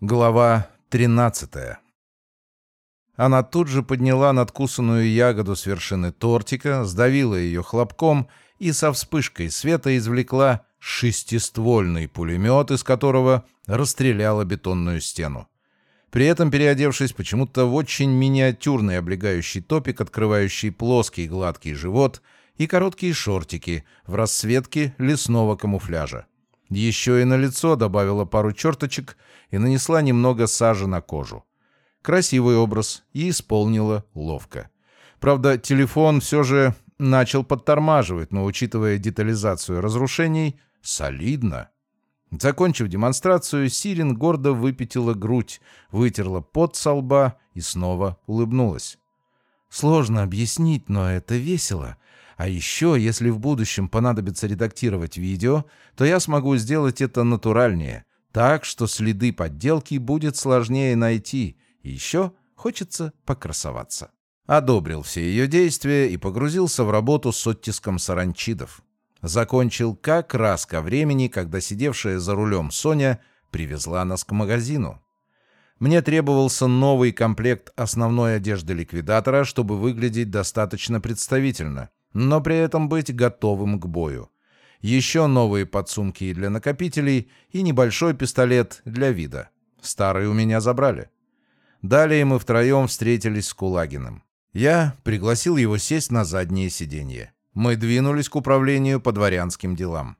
Глава 13 Она тут же подняла надкусанную ягоду с вершины тортика, сдавила ее хлопком и со вспышкой света извлекла шестиствольный пулемет, из которого расстреляла бетонную стену. При этом переодевшись почему-то в очень миниатюрный облегающий топик, открывающий плоский гладкий живот и короткие шортики в расцветке лесного камуфляжа. Еще и на лицо добавила пару черточек и нанесла немного сажи на кожу. Красивый образ и исполнила ловко. Правда, телефон все же начал подтормаживать, но, учитывая детализацию разрушений, солидно. Закончив демонстрацию, Сирин гордо выпятила грудь, вытерла пот со лба и снова улыбнулась. «Сложно объяснить, но это весело. А еще, если в будущем понадобится редактировать видео, то я смогу сделать это натуральнее, так что следы подделки будет сложнее найти. И еще хочется покрасоваться. Одобрил все ее действия и погрузился в работу с оттиском саранчидов. Закончил как раз ко времени, когда сидевшая за рулем Соня привезла нас к магазину. Мне требовался новый комплект основной одежды ликвидатора, чтобы выглядеть достаточно представительно но при этом быть готовым к бою. Еще новые подсумки для накопителей и небольшой пистолет для вида. Старый у меня забрали. Далее мы втроем встретились с Кулагиным. Я пригласил его сесть на заднее сиденье. Мы двинулись к управлению по дворянским делам.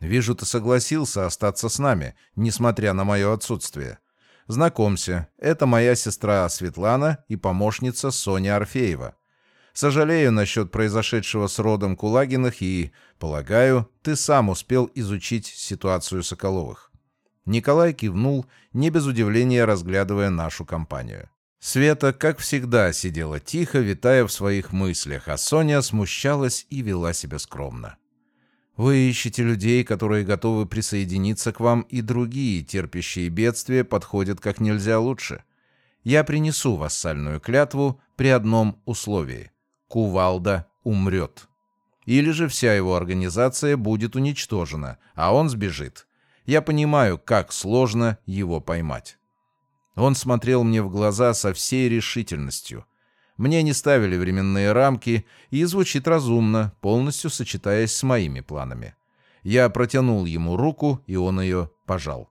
«Вижу, ты согласился остаться с нами, несмотря на мое отсутствие. Знакомься, это моя сестра Светлана и помощница Соня Орфеева. Сожалею насчет произошедшего с родом Кулагиных и, полагаю, ты сам успел изучить ситуацию Соколовых». Николай кивнул, не без удивления разглядывая нашу компанию. Света, как всегда, сидела тихо, витая в своих мыслях, а Соня смущалась и вела себя скромно. «Вы ищете людей, которые готовы присоединиться к вам, и другие, терпящие бедствия, подходят как нельзя лучше. Я принесу вассальную клятву при одном условии. Кувалда умрет. Или же вся его организация будет уничтожена, а он сбежит. Я понимаю, как сложно его поймать. Он смотрел мне в глаза со всей решительностью. Мне не ставили временные рамки, и звучит разумно, полностью сочетаясь с моими планами. Я протянул ему руку, и он ее пожал.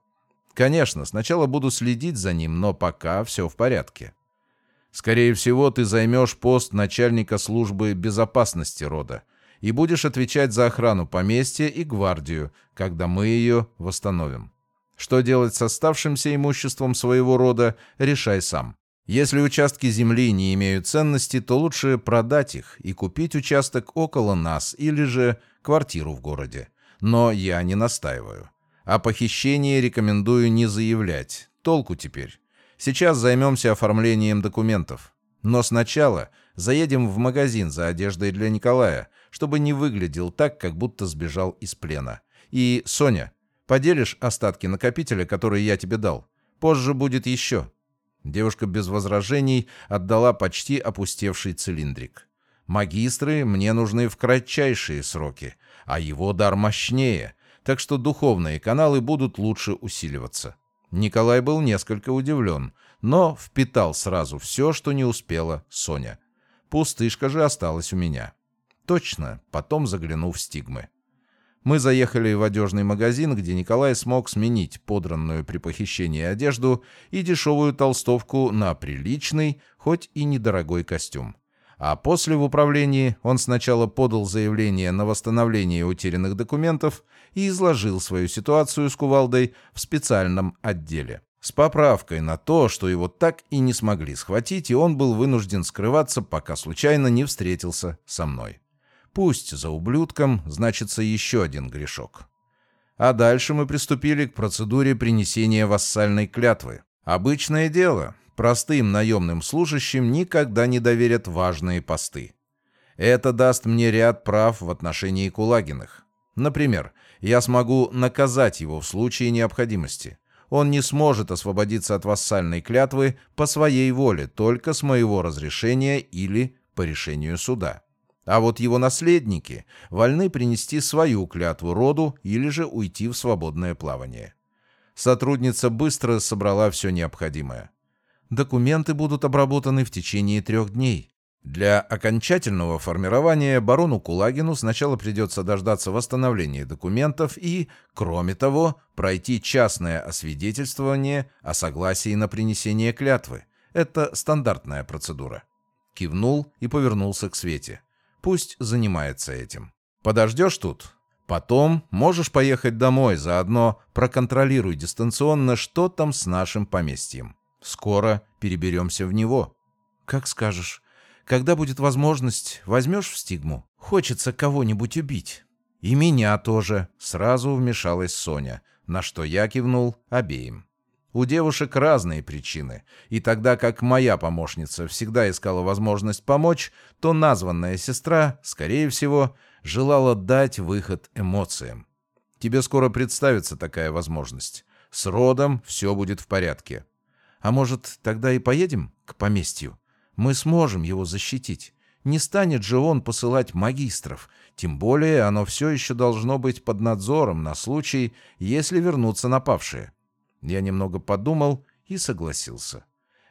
Конечно, сначала буду следить за ним, но пока все в порядке. Скорее всего, ты займешь пост начальника службы безопасности рода и будешь отвечать за охрану поместья и гвардию, когда мы ее восстановим. Что делать с оставшимся имуществом своего рода, решай сам. Если участки земли не имеют ценности, то лучше продать их и купить участок около нас или же квартиру в городе. Но я не настаиваю. О похищении рекомендую не заявлять. Толку теперь. Сейчас займемся оформлением документов. Но сначала заедем в магазин за одеждой для Николая, чтобы не выглядел так, как будто сбежал из плена. И, Соня, поделишь остатки накопителя, которые я тебе дал? Позже будет еще». Девушка без возражений отдала почти опустевший цилиндрик. «Магистры мне нужны в кратчайшие сроки, а его дар мощнее, так что духовные каналы будут лучше усиливаться. Николай был несколько удивлен, но впитал сразу все, что не успела Соня. Пустышка же осталась у меня. Точно, потом загляну в стигмы. Мы заехали в одежный магазин, где Николай смог сменить подранную при похищении одежду и дешевую толстовку на приличный, хоть и недорогой костюм. А после в управлении он сначала подал заявление на восстановление утерянных документов и изложил свою ситуацию с кувалдой в специальном отделе. С поправкой на то, что его так и не смогли схватить, и он был вынужден скрываться, пока случайно не встретился со мной. Пусть за ублюдком значится еще один грешок. А дальше мы приступили к процедуре принесения вассальной клятвы. Обычное дело. Простым наемным служащим никогда не доверят важные посты. Это даст мне ряд прав в отношении Кулагиных. Например, я смогу наказать его в случае необходимости. Он не сможет освободиться от вассальной клятвы по своей воле, только с моего разрешения или по решению суда. А вот его наследники вольны принести свою клятву роду или же уйти в свободное плавание. Сотрудница быстро собрала все необходимое. Документы будут обработаны в течение трех дней. Для окончательного формирования барону Кулагину сначала придется дождаться восстановления документов и, кроме того, пройти частное освидетельствование о согласии на принесение клятвы. Это стандартная процедура. Кивнул и повернулся к Свете. Пусть занимается этим. Подождешь тут? Потом можешь поехать домой, заодно проконтролируй дистанционно, что там с нашим поместьем. Скоро переберемся в него. Как скажешь. Когда будет возможность, возьмешь в стигму? Хочется кого-нибудь убить. И меня тоже. Сразу вмешалась Соня, на что я кивнул обеим. У девушек разные причины, и тогда как моя помощница всегда искала возможность помочь, то названная сестра, скорее всего, желала дать выход эмоциям. Тебе скоро представится такая возможность. С родом все будет в порядке. А может, тогда и поедем к поместью? Мы сможем его защитить. Не станет же он посылать магистров, тем более оно все еще должно быть под надзором на случай, если вернутся напавшие. Я немного подумал и согласился.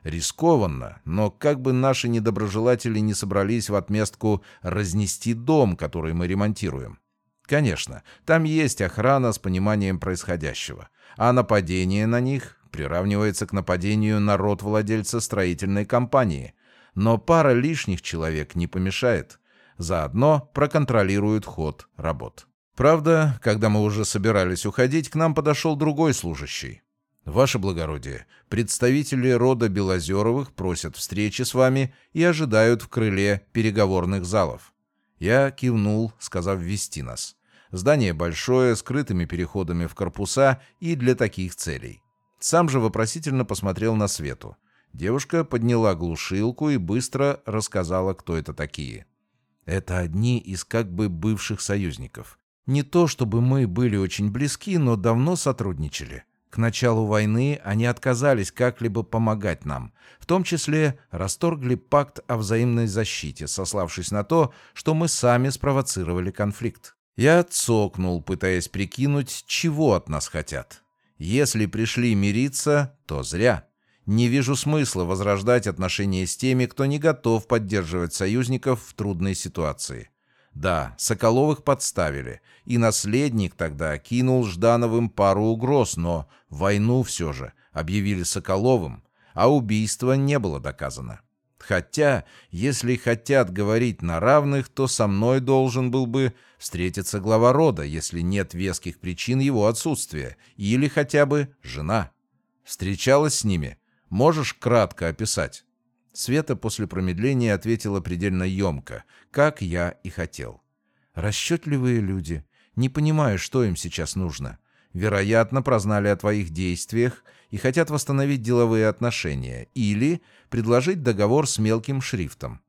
Рискованно, но как бы наши недоброжелатели не собрались в отместку разнести дом, который мы ремонтируем. Конечно, там есть охрана с пониманием происходящего, а нападение на них приравнивается к нападению на род владельца строительной компании. Но пара лишних человек не помешает. Заодно проконтролируют ход работ. Правда, когда мы уже собирались уходить, к нам подошел другой служащий. «Ваше благородие, представители рода Белозеровых просят встречи с вами и ожидают в крыле переговорных залов». Я кивнул, сказав ввести нас. Здание большое, скрытыми переходами в корпуса и для таких целей. Сам же вопросительно посмотрел на Свету. Девушка подняла глушилку и быстро рассказала, кто это такие. Это одни из как бы бывших союзников. Не то чтобы мы были очень близки, но давно сотрудничали. К началу войны они отказались как-либо помогать нам, в том числе расторгли пакт о взаимной защите, сославшись на то, что мы сами спровоцировали конфликт. Я цокнул, пытаясь прикинуть, чего от нас хотят. Если пришли мириться, то зря. Не вижу смысла возрождать отношения с теми, кто не готов поддерживать союзников в трудной ситуации. Да, Соколовых подставили, и наследник тогда кинул Ждановым пару угроз, но войну все же объявили Соколовым, а убийство не было доказано. Хотя, если хотят говорить на равных, то со мной должен был бы встретиться глава рода, если нет веских причин его отсутствия, или хотя бы жена. Встречалась с ними? Можешь кратко описать? Света после промедления ответила предельно емко, как я и хотел. «Расчетливые люди. Не понимаю, что им сейчас нужно. Вероятно, прознали о твоих действиях и хотят восстановить деловые отношения или предложить договор с мелким шрифтом.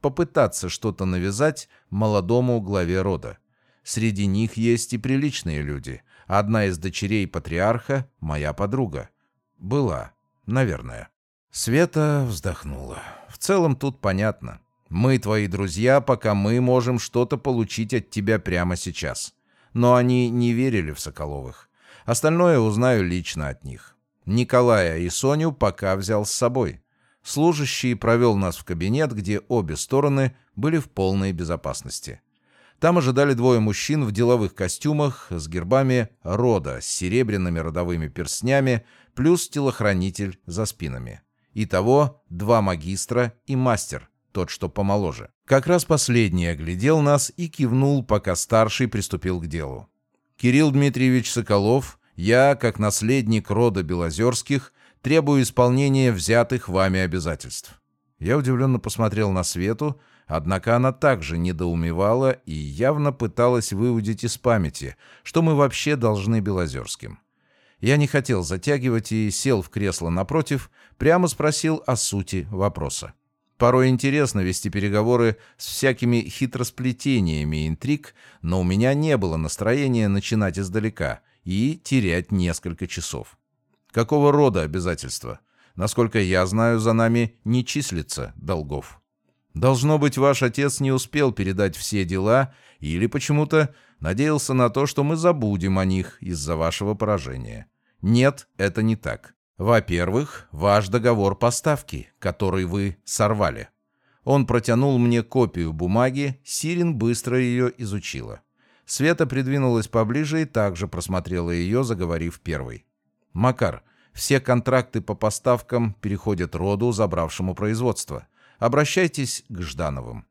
Попытаться что-то навязать молодому главе рода. Среди них есть и приличные люди. Одна из дочерей патриарха — моя подруга. Была, наверное. Света вздохнула. «В целом тут понятно. Мы твои друзья, пока мы можем что-то получить от тебя прямо сейчас. Но они не верили в Соколовых. Остальное узнаю лично от них. Николая и Соню пока взял с собой. Служащий провел нас в кабинет, где обе стороны были в полной безопасности. Там ожидали двое мужчин в деловых костюмах с гербами рода, с серебряными родовыми перстнями, плюс телохранитель за спинами. Итого два магистра и мастер, тот, что помоложе. Как раз последний оглядел нас и кивнул, пока старший приступил к делу. «Кирилл Дмитриевич Соколов, я, как наследник рода Белозерских, требую исполнения взятых вами обязательств». Я удивленно посмотрел на Свету, однако она также недоумевала и явно пыталась выудить из памяти, что мы вообще должны Белозерским. Я не хотел затягивать и сел в кресло напротив, прямо спросил о сути вопроса. Порой интересно вести переговоры с всякими хитросплетениями интриг, но у меня не было настроения начинать издалека и терять несколько часов. Какого рода обязательства? Насколько я знаю, за нами не числится долгов. Должно быть, ваш отец не успел передать все дела или почему-то надеялся на то, что мы забудем о них из-за вашего поражения. Нет, это не так. Во-первых, ваш договор поставки, который вы сорвали. Он протянул мне копию бумаги, Сирин быстро ее изучила. Света придвинулась поближе и также просмотрела ее, заговорив первой. «Макар, все контракты по поставкам переходят роду, забравшему производство. Обращайтесь к Ждановым».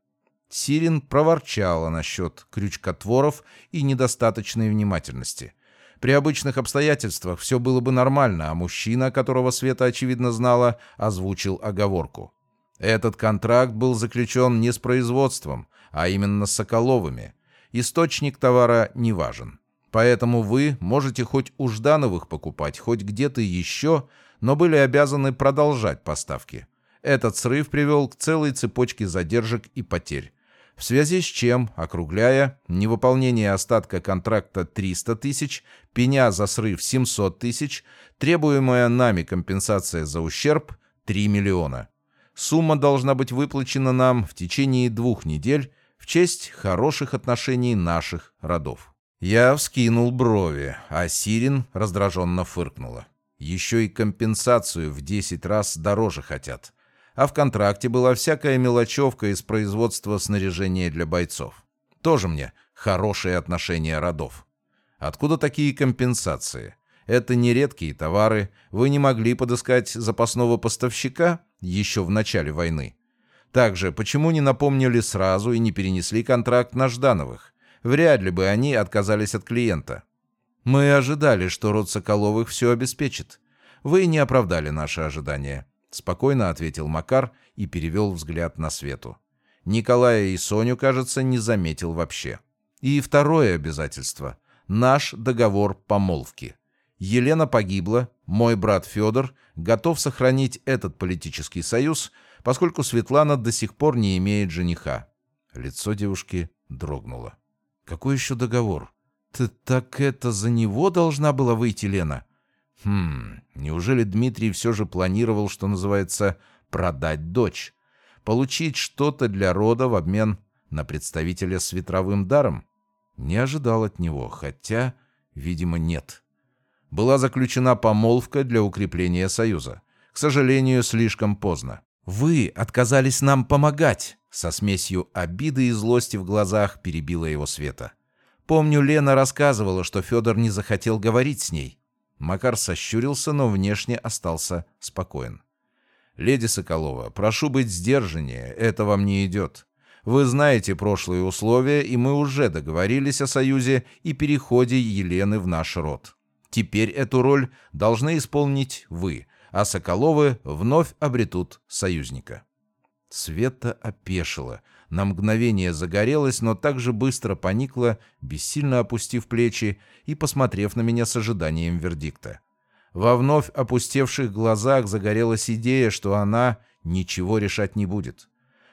Сирин проворчала насчет крючкотворов и недостаточной внимательности. При обычных обстоятельствах все было бы нормально, а мужчина, которого Света очевидно знала, озвучил оговорку. Этот контракт был заключен не с производством, а именно с Соколовыми. Источник товара не важен. Поэтому вы можете хоть у Ждановых покупать, хоть где-то еще, но были обязаны продолжать поставки. Этот срыв привел к целой цепочке задержек и потерь в связи с чем, округляя, невыполнение остатка контракта 300 тысяч, пеня за срыв 700 тысяч, требуемая нами компенсация за ущерб 3 миллиона. Сумма должна быть выплачена нам в течение двух недель в честь хороших отношений наших родов. Я вскинул брови, а Сирин раздраженно фыркнула. Еще и компенсацию в 10 раз дороже хотят а в контракте была всякая мелочевка из производства снаряжения для бойцов. Тоже мне хорошие отношения родов. Откуда такие компенсации? Это не редкие товары, вы не могли подыскать запасного поставщика еще в начале войны. Также, почему не напомнили сразу и не перенесли контракт на Ждановых? Вряд ли бы они отказались от клиента. Мы ожидали, что род Соколовых все обеспечит. Вы не оправдали наши ожидания. — спокойно ответил Макар и перевел взгляд на Свету. Николая и Соню, кажется, не заметил вообще. И второе обязательство — наш договор помолвки. Елена погибла, мой брат Федор готов сохранить этот политический союз, поскольку Светлана до сих пор не имеет жениха. Лицо девушки дрогнуло. «Какой еще договор? Ты так это за него должна была выйти, Лена?» Хм, неужели Дмитрий все же планировал, что называется, продать дочь? Получить что-то для рода в обмен на представителя с ветровым даром? Не ожидал от него, хотя, видимо, нет. Была заключена помолвка для укрепления союза. К сожалению, слишком поздно. «Вы отказались нам помогать!» Со смесью обиды и злости в глазах перебила его Света. Помню, Лена рассказывала, что Федор не захотел говорить с ней. Макар сощурился, но внешне остался спокоен. «Леди Соколова, прошу быть сдержаннее, это вам не идет. Вы знаете прошлые условия, и мы уже договорились о союзе и переходе Елены в наш род. Теперь эту роль должны исполнить вы, а Соколовы вновь обретут союзника». Света опешила, на мгновение загорелась, но также быстро поникла, бессильно опустив плечи и посмотрев на меня с ожиданием вердикта. Во вновь опустевших глазах загорелась идея, что она ничего решать не будет.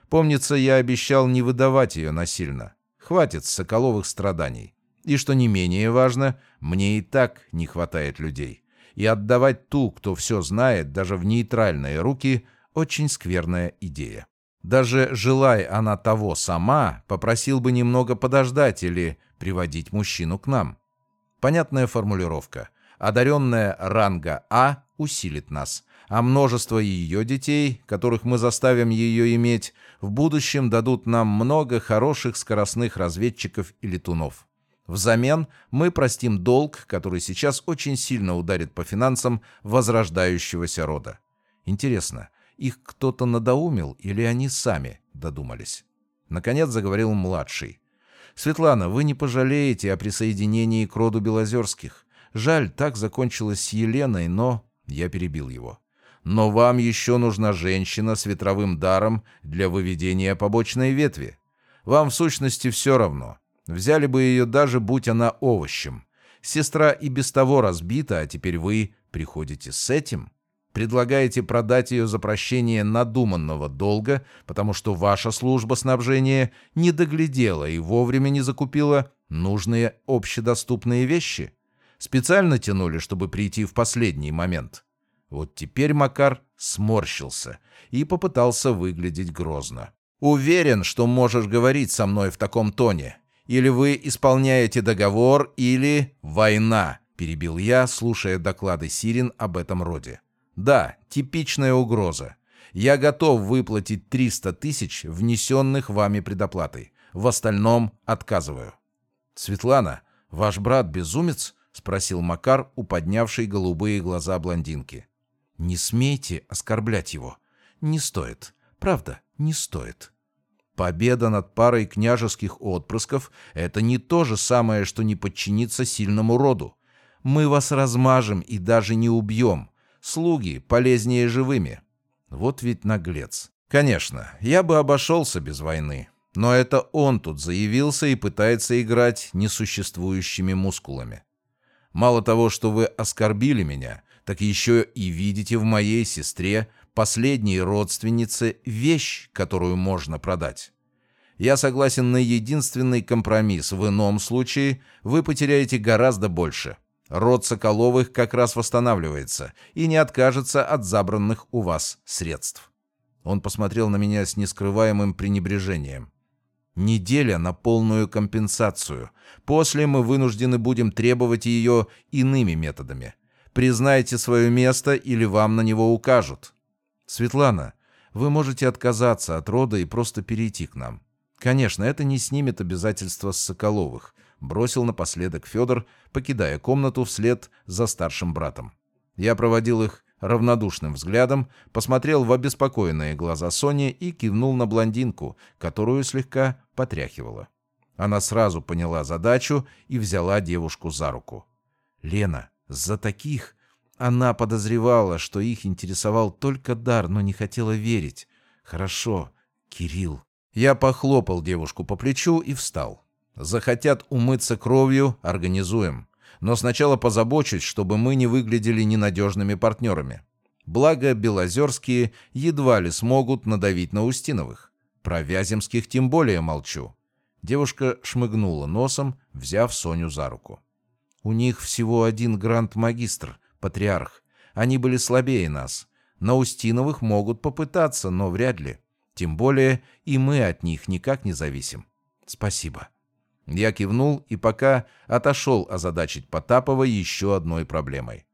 Помнится, я обещал не выдавать ее насильно. Хватит соколовых страданий. И что не менее важно, мне и так не хватает людей. И отдавать ту, кто все знает, даже в нейтральные руки, очень скверная идея. Даже желая она того сама, попросил бы немного подождать или приводить мужчину к нам. Понятная формулировка. Одаренная ранга А усилит нас, а множество ее детей, которых мы заставим ее иметь, в будущем дадут нам много хороших скоростных разведчиков и летунов. Взамен мы простим долг, который сейчас очень сильно ударит по финансам возрождающегося рода. Интересно, их кто-то надоумил или они сами додумались? Наконец заговорил младший. «Светлана, вы не пожалеете о присоединении к роду Белозерских. Жаль, так закончилось с Еленой, но...» Я перебил его. «Но вам еще нужна женщина с ветровым даром для выведения побочной ветви. Вам в сущности все равно. Взяли бы ее даже, будь она овощем. Сестра и без того разбита, а теперь вы приходите с этим?» Предлагаете продать ее за прощение надуманного долга, потому что ваша служба снабжения не доглядела и вовремя не закупила нужные общедоступные вещи? Специально тянули, чтобы прийти в последний момент? Вот теперь Макар сморщился и попытался выглядеть грозно. «Уверен, что можешь говорить со мной в таком тоне. Или вы исполняете договор, или война», перебил я, слушая доклады Сирин об этом роде. Да, типичная угроза. Я готов выплатить 300 тысяч, внесенных вами предоплатой. В остальном отказываю. Светлана, ваш брат безумец? Спросил Макар, у поднявшей голубые глаза блондинки. Не смейте оскорблять его. Не стоит. Правда, не стоит. Победа над парой княжеских отпрысков — это не то же самое, что не подчиниться сильному роду. Мы вас размажем и даже не убьем. Слуги полезнее живыми. Вот ведь наглец. Конечно, я бы обошелся без войны. Но это он тут заявился и пытается играть несуществующими мускулами. Мало того, что вы оскорбили меня, так еще и видите в моей сестре, последней родственнице, вещь, которую можно продать. Я согласен на единственный компромисс. В ином случае вы потеряете гораздо больше. Род Соколовых как раз восстанавливается и не откажется от забранных у вас средств. Он посмотрел на меня с нескрываемым пренебрежением. Неделя на полную компенсацию. После мы вынуждены будем требовать ее иными методами. Признайте свое место или вам на него укажут. Светлана, вы можете отказаться от рода и просто перейти к нам. Конечно, это не снимет обязательства с Соколовых бросил напоследок Федор, покидая комнату вслед за старшим братом. Я проводил их равнодушным взглядом, посмотрел в обеспокоенные глаза Сони и кивнул на блондинку, которую слегка потряхивала. Она сразу поняла задачу и взяла девушку за руку. «Лена, за таких...» Она подозревала, что их интересовал только дар, но не хотела верить. «Хорошо, Кирилл». Я похлопал девушку по плечу и встал. Захотят умыться кровью – организуем. Но сначала позабочусь, чтобы мы не выглядели ненадежными партнерами. Благо, белозерские едва ли смогут надавить на Устиновых. Про Вяземских тем более молчу. Девушка шмыгнула носом, взяв Соню за руку. У них всего один гранд-магистр, патриарх. Они были слабее нас. На Устиновых могут попытаться, но вряд ли. Тем более и мы от них никак не зависим. Спасибо. Я кивнул и пока отошел озадачить Потапова еще одной проблемой.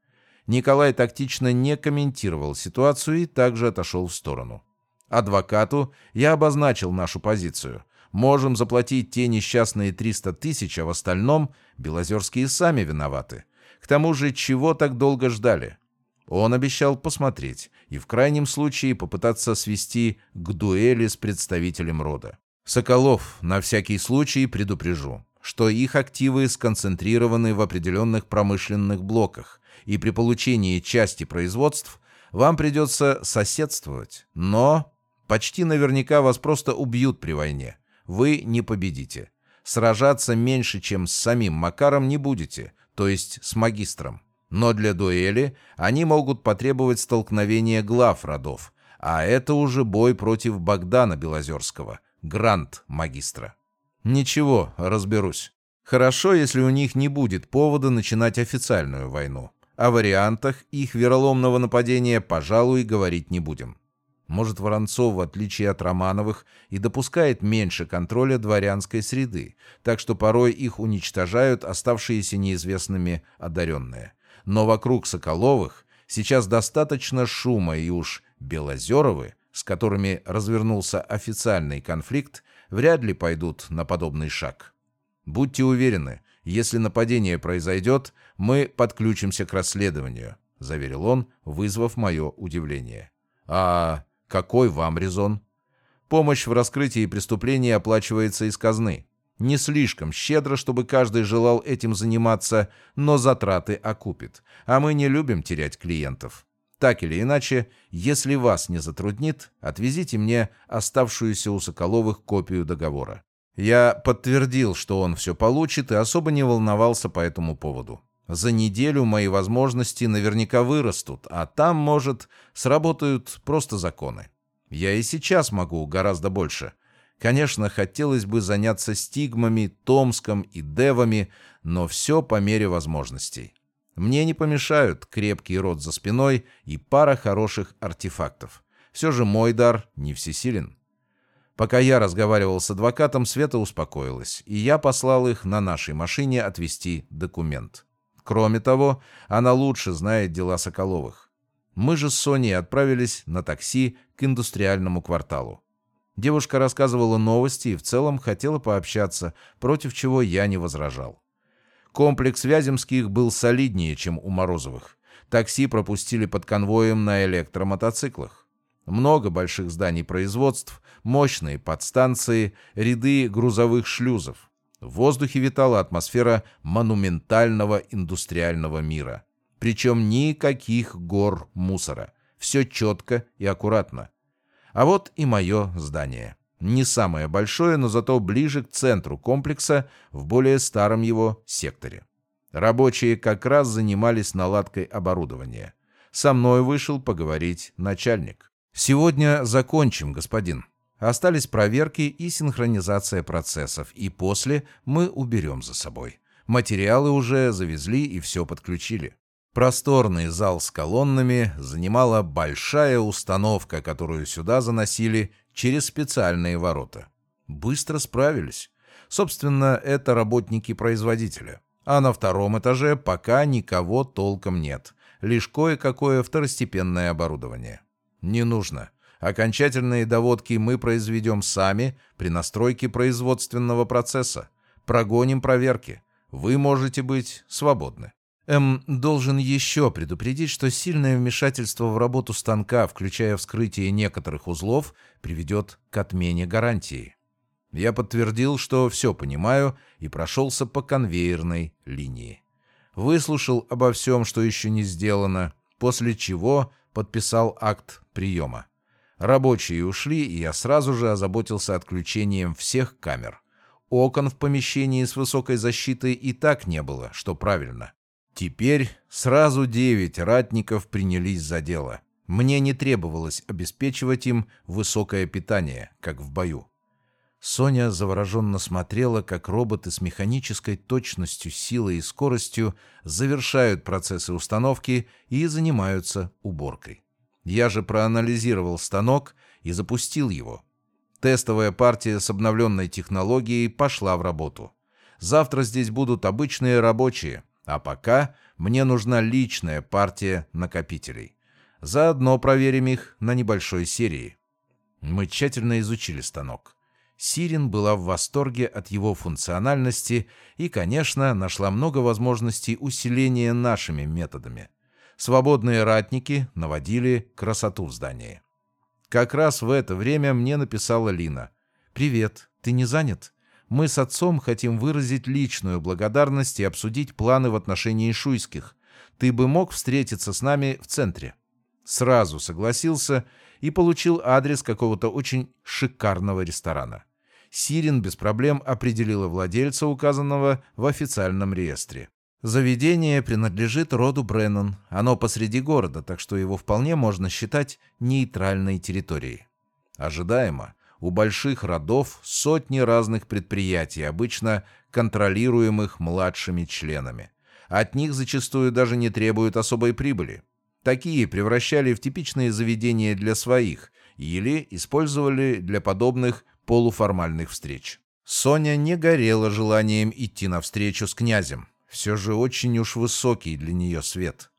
Николай тактично не комментировал ситуацию и также отошел в сторону. Адвокату я обозначил нашу позицию. Можем заплатить те несчастные 300 тысяч, а в остальном Белозерские сами виноваты. К тому же, чего так долго ждали? Он обещал посмотреть и в крайнем случае попытаться свести к дуэли с представителем рода. Соколов, на всякий случай предупрежу, что их активы сконцентрированы в определенных промышленных блоках, и при получении части производств вам придется соседствовать, но почти наверняка вас просто убьют при войне. Вы не победите. Сражаться меньше, чем с самим Макаром не будете, то есть с магистром. Но для дуэли они могут потребовать столкновения глав родов, а это уже бой против Богдана Белозерского, грант магистра. Ничего, разберусь. Хорошо, если у них не будет повода начинать официальную войну. О вариантах их вероломного нападения, пожалуй, говорить не будем. Может, Воронцов, в отличие от Романовых, и допускает меньше контроля дворянской среды, так что порой их уничтожают оставшиеся неизвестными одаренные. Но вокруг Соколовых сейчас достаточно шума, и уж Белозеровы с которыми развернулся официальный конфликт, вряд ли пойдут на подобный шаг. Будьте уверены, если нападение произойдет, мы подключимся к расследованию, заверил он, вызвав мое удивление. А какой вам резон? Помощь в раскрытии преступления оплачивается из казны. Не слишком щедро, чтобы каждый желал этим заниматься, но затраты окупит. А мы не любим терять клиентов. Так или иначе, если вас не затруднит, отвезите мне оставшуюся у Соколовых копию договора. Я подтвердил, что он все получит, и особо не волновался по этому поводу. За неделю мои возможности наверняка вырастут, а там, может, сработают просто законы. Я и сейчас могу гораздо больше. Конечно, хотелось бы заняться стигмами, Томском и Девами, но все по мере возможностей. Мне не помешают крепкий рот за спиной и пара хороших артефактов. Все же мой дар не всесилен. Пока я разговаривал с адвокатом, Света успокоилась, и я послал их на нашей машине отвезти документ. Кроме того, она лучше знает дела Соколовых. Мы же с Соней отправились на такси к индустриальному кварталу. Девушка рассказывала новости и в целом хотела пообщаться, против чего я не возражал. Комплекс Вяземских был солиднее, чем у Морозовых. Такси пропустили под конвоем на электромотоциклах. Много больших зданий производств, мощные подстанции, ряды грузовых шлюзов. В воздухе витала атмосфера монументального индустриального мира. Причем никаких гор мусора. Все четко и аккуратно. А вот и мое здание. Не самое большое, но зато ближе к центру комплекса, в более старом его секторе. Рабочие как раз занимались наладкой оборудования. Со мной вышел поговорить начальник. «Сегодня закончим, господин. Остались проверки и синхронизация процессов, и после мы уберем за собой. Материалы уже завезли и все подключили. Просторный зал с колоннами занимала большая установка, которую сюда заносили через специальные ворота. Быстро справились. Собственно, это работники производителя. А на втором этаже пока никого толком нет. Лишь кое-какое второстепенное оборудование. Не нужно. Окончательные доводки мы произведем сами при настройке производственного процесса. Прогоним проверки. Вы можете быть свободны. М. должен еще предупредить, что сильное вмешательство в работу станка, включая вскрытие некоторых узлов, приведет к отмене гарантии. Я подтвердил, что все понимаю, и прошелся по конвейерной линии. Выслушал обо всем, что еще не сделано, после чего подписал акт приема. Рабочие ушли, и я сразу же озаботился отключением всех камер. Окон в помещении с высокой защитой и так не было, что правильно. Теперь сразу девять ратников принялись за дело. Мне не требовалось обеспечивать им высокое питание, как в бою. Соня завороженно смотрела, как роботы с механической точностью, силой и скоростью завершают процессы установки и занимаются уборкой. Я же проанализировал станок и запустил его. Тестовая партия с обновленной технологией пошла в работу. Завтра здесь будут обычные рабочие — а пока мне нужна личная партия накопителей. Заодно проверим их на небольшой серии. Мы тщательно изучили станок. Сирин была в восторге от его функциональности и, конечно, нашла много возможностей усиления нашими методами. Свободные ратники наводили красоту в здании. Как раз в это время мне написала Лина. «Привет, ты не занят?» Мы с отцом хотим выразить личную благодарность и обсудить планы в отношении Шуйских. Ты бы мог встретиться с нами в центре?» Сразу согласился и получил адрес какого-то очень шикарного ресторана. Сирин без проблем определила владельца, указанного в официальном реестре. Заведение принадлежит роду Бреннан. Оно посреди города, так что его вполне можно считать нейтральной территорией. Ожидаемо, у больших родов сотни разных предприятий, обычно контролируемых младшими членами. От них зачастую даже не требуют особой прибыли. Такие превращали в типичные заведения для своих или использовали для подобных полуформальных встреч. Соня не горела желанием идти навстречу с князем. Все же очень уж высокий для нее свет.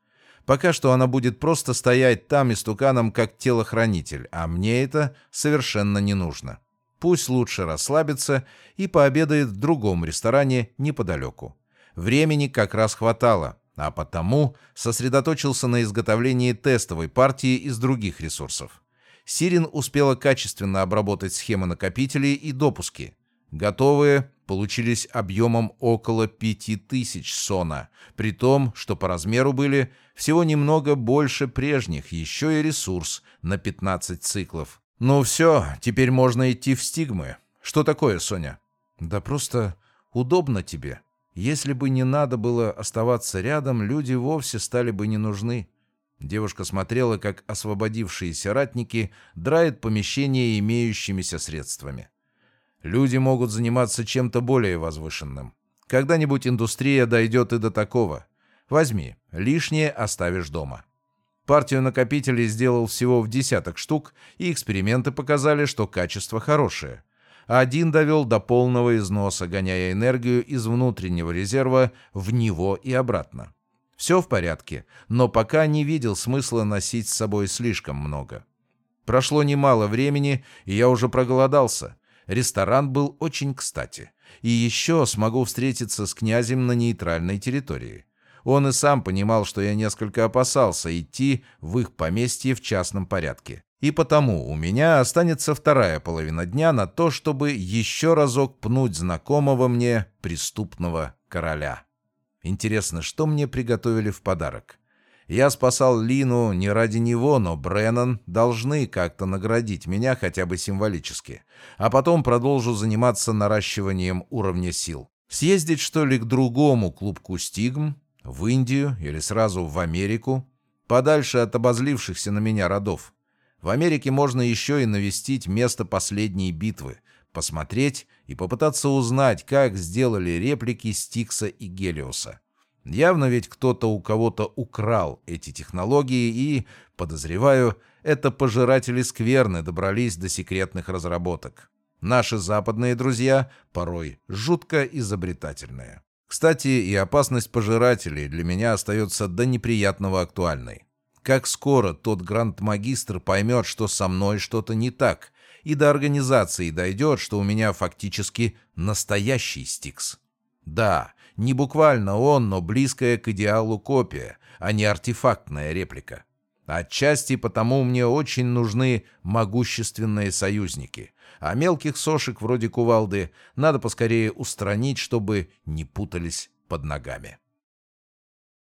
Пока что она будет просто стоять там истуканом, как телохранитель, а мне это совершенно не нужно. Пусть лучше расслабится и пообедает в другом ресторане неподалеку. Времени как раз хватало, а потому сосредоточился на изготовлении тестовой партии из других ресурсов. Сирин успела качественно обработать схемы накопителей и допуски. Готовые получились объемом около 5000 сона, при том, что по размеру были всего немного больше прежних, еще и ресурс на 15 циклов. «Ну все, теперь можно идти в стигмы. Что такое, Соня?» «Да просто удобно тебе. Если бы не надо было оставаться рядом, люди вовсе стали бы не нужны». Девушка смотрела, как освободившиеся ратники драют помещение имеющимися средствами. Люди могут заниматься чем-то более возвышенным. Когда-нибудь индустрия дойдет и до такого. Возьми, лишнее оставишь дома. Партию накопителей сделал всего в десяток штук, и эксперименты показали, что качество хорошее. Один довел до полного износа, гоняя энергию из внутреннего резерва в него и обратно. Все в порядке, но пока не видел смысла носить с собой слишком много. Прошло немало времени, и я уже проголодался. Ресторан был очень кстати. И еще смогу встретиться с князем на нейтральной территории. Он и сам понимал, что я несколько опасался идти в их поместье в частном порядке. И потому у меня останется вторая половина дня на то, чтобы еще разок пнуть знакомого мне преступного короля. Интересно, что мне приготовили в подарок? Я спасал Лину не ради него, но Бреннан должны как-то наградить меня хотя бы символически. А потом продолжу заниматься наращиванием уровня сил. Съездить, что ли, к другому клубку «Стигм», в Индию или сразу в Америку, подальше от обозлившихся на меня родов. В Америке можно еще и навестить место последней битвы, посмотреть и попытаться узнать, как сделали реплики Стикса и Гелиоса. Явно ведь кто-то у кого-то украл эти технологии и, подозреваю, это пожиратели скверны добрались до секретных разработок. Наши западные друзья порой жутко изобретательные. Кстати, и опасность пожирателей для меня остается до неприятного актуальной. Как скоро тот гранд-магистр поймет, что со мной что-то не так, и до организации дойдет, что у меня фактически настоящий Стикс. Да, не буквально он, но близкая к идеалу копия, а не артефактная реплика. Отчасти потому мне очень нужны могущественные союзники, а мелких сошек вроде кувалды надо поскорее устранить, чтобы не путались под ногами.